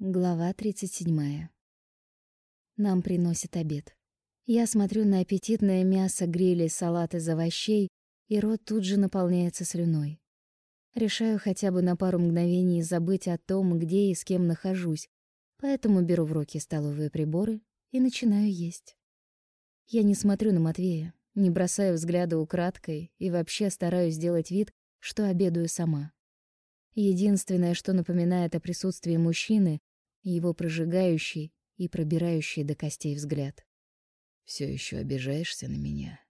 Глава 37. Нам приносят обед. Я смотрю на аппетитное мясо, грили, салат из овощей, и рот тут же наполняется слюной. Решаю хотя бы на пару мгновений забыть о том, где и с кем нахожусь, поэтому беру в руки столовые приборы и начинаю есть. Я не смотрю на Матвея, не бросаю взгляда украдкой и вообще стараюсь сделать вид, что обедаю сама. Единственное, что напоминает о присутствии мужчины, его прожигающий и пробирающий до костей взгляд. Все еще обижаешься на меня?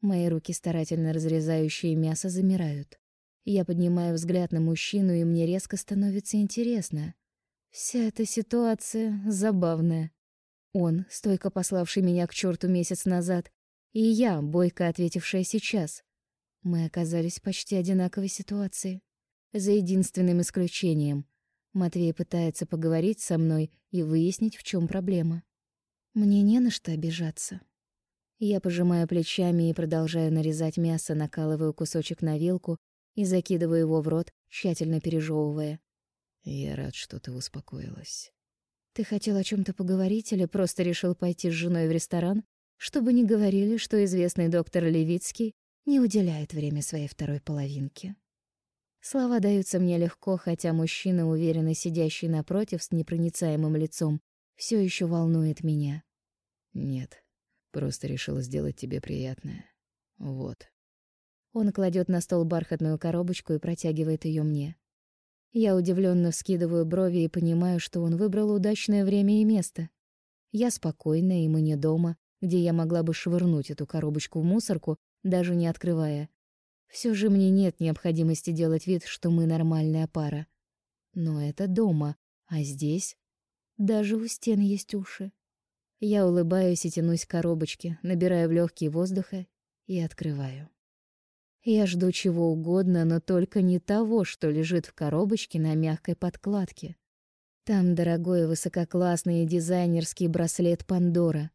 Мои руки, старательно разрезающие мясо, замирают. Я поднимаю взгляд на мужчину, и мне резко становится интересно. Вся эта ситуация забавная. Он, стойко пославший меня к черту месяц назад, и я, бойко ответившая сейчас. Мы оказались почти одинаковой ситуации за единственным исключением. Матвей пытается поговорить со мной и выяснить, в чем проблема. Мне не на что обижаться. Я пожимаю плечами и продолжаю нарезать мясо, накалываю кусочек на вилку и закидываю его в рот, тщательно пережевывая. Я рад, что ты успокоилась. Ты хотел о чем то поговорить или просто решил пойти с женой в ресторан, чтобы не говорили, что известный доктор Левицкий не уделяет время своей второй половинке? Слова даются мне легко, хотя мужчина, уверенно сидящий напротив с непроницаемым лицом, все еще волнует меня. Нет, просто решила сделать тебе приятное. Вот. Он кладет на стол бархатную коробочку и протягивает ее мне. Я удивленно вскидываю брови и понимаю, что он выбрал удачное время и место. Я спокойна, и мы не дома, где я могла бы швырнуть эту коробочку в мусорку, даже не открывая. Все же мне нет необходимости делать вид, что мы нормальная пара. Но это дома, а здесь даже у стен есть уши. Я улыбаюсь и тянусь к коробочке, набираю в легкие воздуха и открываю. Я жду чего угодно, но только не того, что лежит в коробочке на мягкой подкладке. Там дорогой высококлассный дизайнерский браслет Пандора.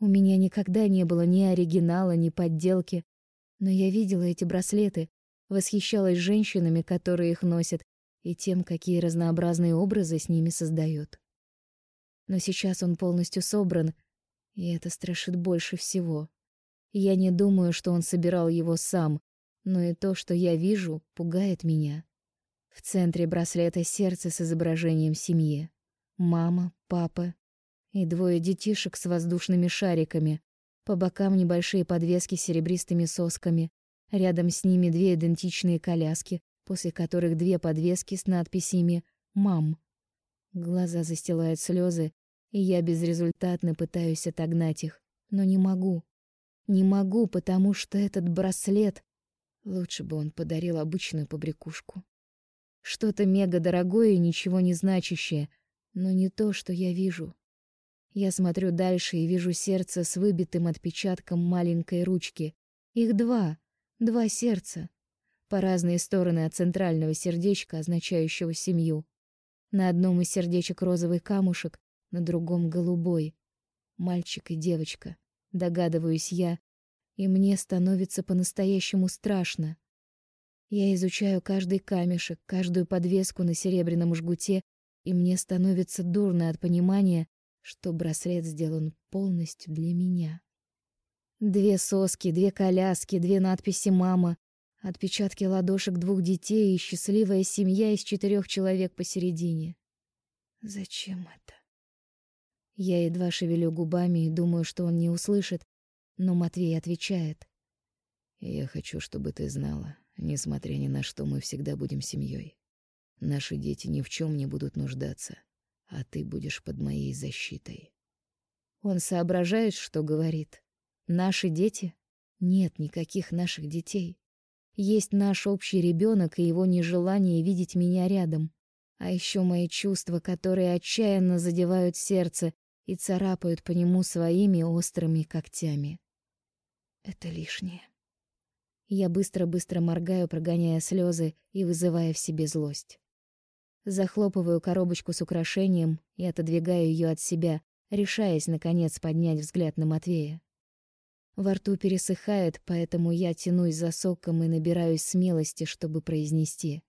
У меня никогда не было ни оригинала, ни подделки, но я видела эти браслеты, восхищалась женщинами, которые их носят, и тем, какие разнообразные образы с ними создают. Но сейчас он полностью собран, и это страшит больше всего. Я не думаю, что он собирал его сам, но и то, что я вижу, пугает меня. В центре браслета сердце с изображением семьи. Мама, папа и двое детишек с воздушными шариками, по бокам небольшие подвески с серебристыми сосками. Рядом с ними две идентичные коляски, после которых две подвески с надписями «Мам». Глаза застилают слезы, и я безрезультатно пытаюсь отогнать их, но не могу. Не могу, потому что этот браслет... Лучше бы он подарил обычную побрякушку. Что-то мега дорогое и ничего не значащее, но не то, что я вижу. Я смотрю дальше и вижу сердце с выбитым отпечатком маленькой ручки. Их два, два сердца, по разные стороны от центрального сердечка, означающего семью. На одном из сердечек розовый камушек, на другом голубой. Мальчик и девочка, догадываюсь я, и мне становится по-настоящему страшно. Я изучаю каждый камешек, каждую подвеску на серебряном жгуте, и мне становится дурно от понимания, что браслет сделан полностью для меня. Две соски, две коляски, две надписи «Мама», отпечатки ладошек двух детей и счастливая семья из четырех человек посередине. Зачем это? Я едва шевелю губами и думаю, что он не услышит, но Матвей отвечает. «Я хочу, чтобы ты знала, несмотря ни на что, мы всегда будем семьей. Наши дети ни в чем не будут нуждаться а ты будешь под моей защитой. Он соображает, что говорит. Наши дети? Нет никаких наших детей. Есть наш общий ребенок и его нежелание видеть меня рядом. А еще мои чувства, которые отчаянно задевают сердце и царапают по нему своими острыми когтями. Это лишнее. Я быстро-быстро моргаю, прогоняя слезы и вызывая в себе злость. Захлопываю коробочку с украшением и отодвигаю ее от себя, решаясь, наконец, поднять взгляд на Матвея. Во рту пересыхает, поэтому я тянусь за соком и набираюсь смелости, чтобы произнести.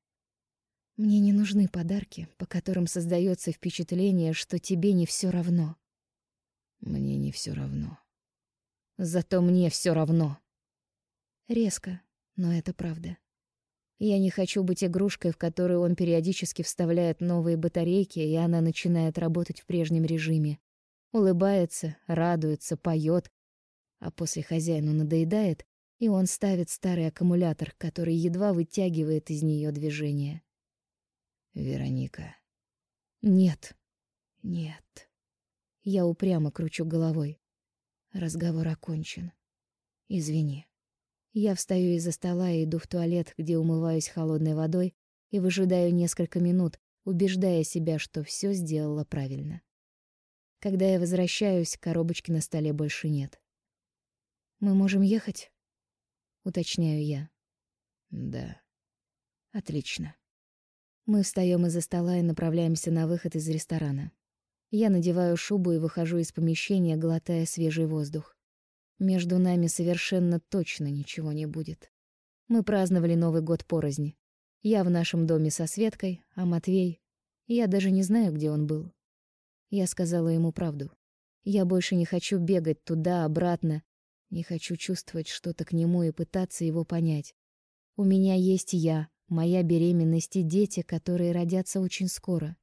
Мне не нужны подарки, по которым создается впечатление, что тебе не все равно. Мне не все равно. Зато мне все равно. Резко, но это правда. Я не хочу быть игрушкой, в которую он периодически вставляет новые батарейки, и она начинает работать в прежнем режиме. Улыбается, радуется, поет, а после хозяину надоедает, и он ставит старый аккумулятор, который едва вытягивает из нее движение. Вероника. Нет. Нет. Я упрямо кручу головой. Разговор окончен. Извини. Я встаю из-за стола и иду в туалет, где умываюсь холодной водой и выжидаю несколько минут, убеждая себя, что все сделала правильно. Когда я возвращаюсь, коробочки на столе больше нет. Мы можем ехать? уточняю я. Да. Отлично. Мы встаем из-за стола и направляемся на выход из ресторана. Я надеваю шубу и выхожу из помещения, глотая свежий воздух. Между нами совершенно точно ничего не будет. Мы праздновали Новый год порознь. Я в нашем доме со Светкой, а Матвей... Я даже не знаю, где он был. Я сказала ему правду. Я больше не хочу бегать туда-обратно, не хочу чувствовать что-то к нему и пытаться его понять. У меня есть я, моя беременность и дети, которые родятся очень скоро.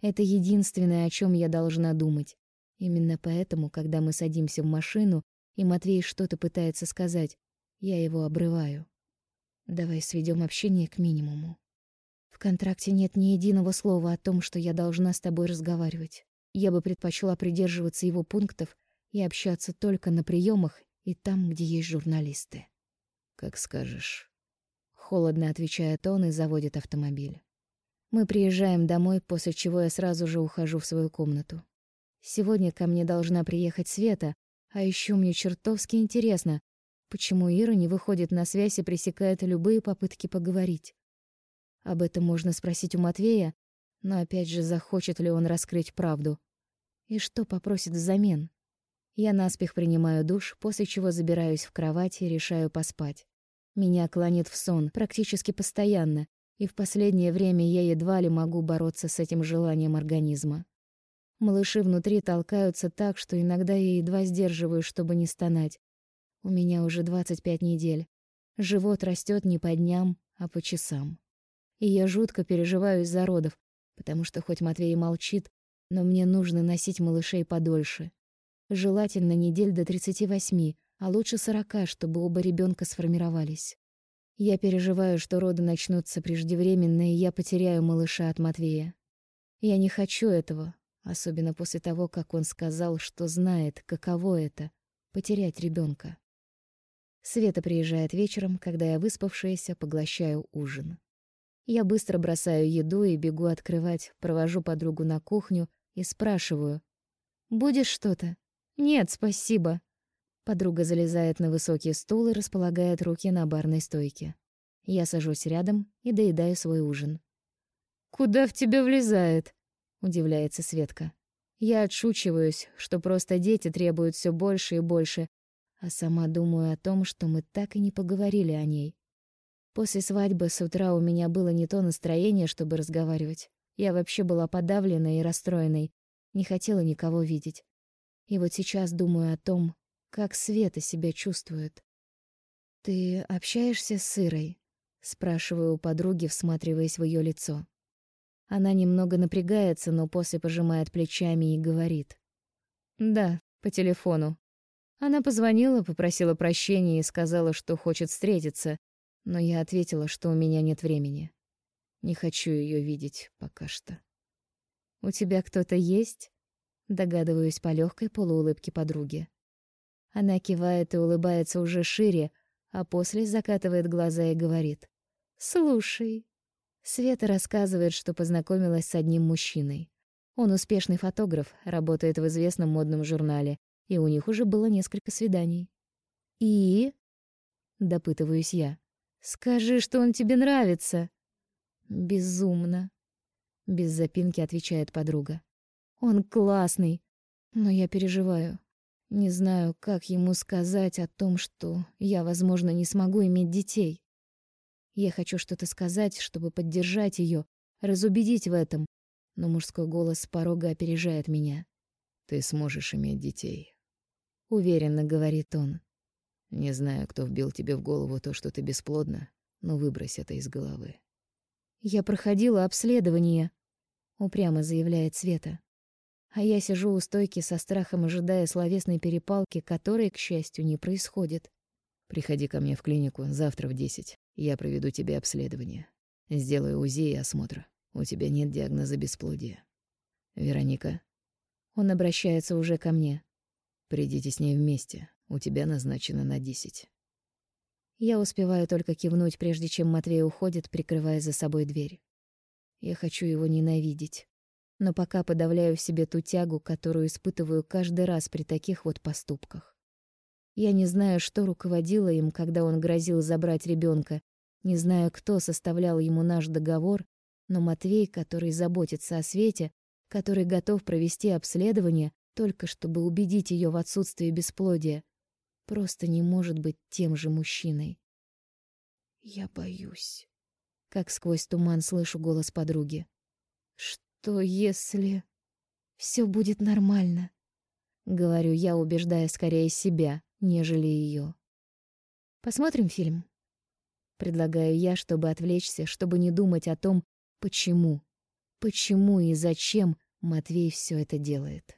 Это единственное, о чем я должна думать. Именно поэтому, когда мы садимся в машину, и Матвей что-то пытается сказать. Я его обрываю. Давай сведем общение к минимуму. В контракте нет ни единого слова о том, что я должна с тобой разговаривать. Я бы предпочла придерживаться его пунктов и общаться только на приемах и там, где есть журналисты. Как скажешь. Холодно отвечает он и заводит автомобиль. Мы приезжаем домой, после чего я сразу же ухожу в свою комнату. Сегодня ко мне должна приехать Света, а еще мне чертовски интересно, почему Ира не выходит на связь и пресекает любые попытки поговорить. Об этом можно спросить у Матвея, но опять же, захочет ли он раскрыть правду. И что попросит взамен? Я наспех принимаю душ, после чего забираюсь в кровать и решаю поспать. Меня клонит в сон практически постоянно, и в последнее время я едва ли могу бороться с этим желанием организма. Малыши внутри толкаются так, что иногда я едва сдерживаю, чтобы не стонать. У меня уже 25 недель. Живот растет не по дням, а по часам. И я жутко переживаю из-за родов, потому что хоть Матвей молчит, но мне нужно носить малышей подольше. Желательно недель до 38, а лучше 40, чтобы оба ребенка сформировались. Я переживаю, что роды начнутся преждевременно, и я потеряю малыша от Матвея. Я не хочу этого, особенно после того, как он сказал, что знает, каково это потерять ребенка. Света приезжает вечером, когда я выспавшаяся поглощаю ужин. Я быстро бросаю еду и бегу открывать, провожу подругу на кухню и спрашиваю: "Будешь что-то?" «Нет, спасибо». Подруга залезает на высокий стул и располагает руки на барной стойке. Я сажусь рядом и доедаю свой ужин. «Куда в тебя влезает?» — удивляется Светка. Я отшучиваюсь, что просто дети требуют все больше и больше, а сама думаю о том, что мы так и не поговорили о ней. После свадьбы с утра у меня было не то настроение, чтобы разговаривать. Я вообще была подавленной и расстроенной, не хотела никого видеть. И вот сейчас думаю о том, как Света себя чувствует. «Ты общаешься с Ирой?» — спрашиваю у подруги, всматриваясь в ее лицо. Она немного напрягается, но после пожимает плечами и говорит. «Да, по телефону. Она позвонила, попросила прощения и сказала, что хочет встретиться, но я ответила, что у меня нет времени. Не хочу ее видеть пока что. «У тебя кто-то есть?» Догадываюсь по легкой полуулыбке подруги. Она кивает и улыбается уже шире, а после закатывает глаза и говорит. «Слушай». Света рассказывает, что познакомилась с одним мужчиной. Он успешный фотограф, работает в известном модном журнале, и у них уже было несколько свиданий. «И?» — допытываюсь я. «Скажи, что он тебе нравится». «Безумно», — без запинки отвечает подруга. Он классный, но я переживаю. Не знаю, как ему сказать о том, что я, возможно, не смогу иметь детей. Я хочу что-то сказать, чтобы поддержать ее, разубедить в этом, но мужской голос с порога опережает меня. Ты сможешь иметь детей, уверенно говорит он. Не знаю, кто вбил тебе в голову то, что ты бесплодна, но выбрось это из головы. Я проходила обследование, упрямо заявляет Света. А я сижу у стойки со страхом, ожидая словесной перепалки, которой, к счастью, не происходит. Приходи ко мне в клинику завтра в десять. Я проведу тебе обследование. Сделаю УЗИ и осмотр. У тебя нет диагноза бесплодия. Вероника. Он обращается уже ко мне. Придите с ней вместе. У тебя назначено на десять. Я успеваю только кивнуть, прежде чем Матвей уходит, прикрывая за собой дверь. Я хочу его ненавидеть, но пока подавляю в себе ту тягу, которую испытываю каждый раз при таких вот поступках. Я не знаю, что руководило им, когда он грозил забрать ребенка, не знаю, кто составлял ему наш договор, но Матвей, который заботится о Свете, который готов провести обследование, только чтобы убедить ее в отсутствии бесплодия, просто не может быть тем же мужчиной. Я боюсь. Как сквозь туман слышу голос подруги. Что если все будет нормально? Говорю я, убеждая скорее себя, нежели ее. Посмотрим фильм. Предлагаю я, чтобы отвлечься, чтобы не думать о том, почему, почему и зачем Матвей все это делает.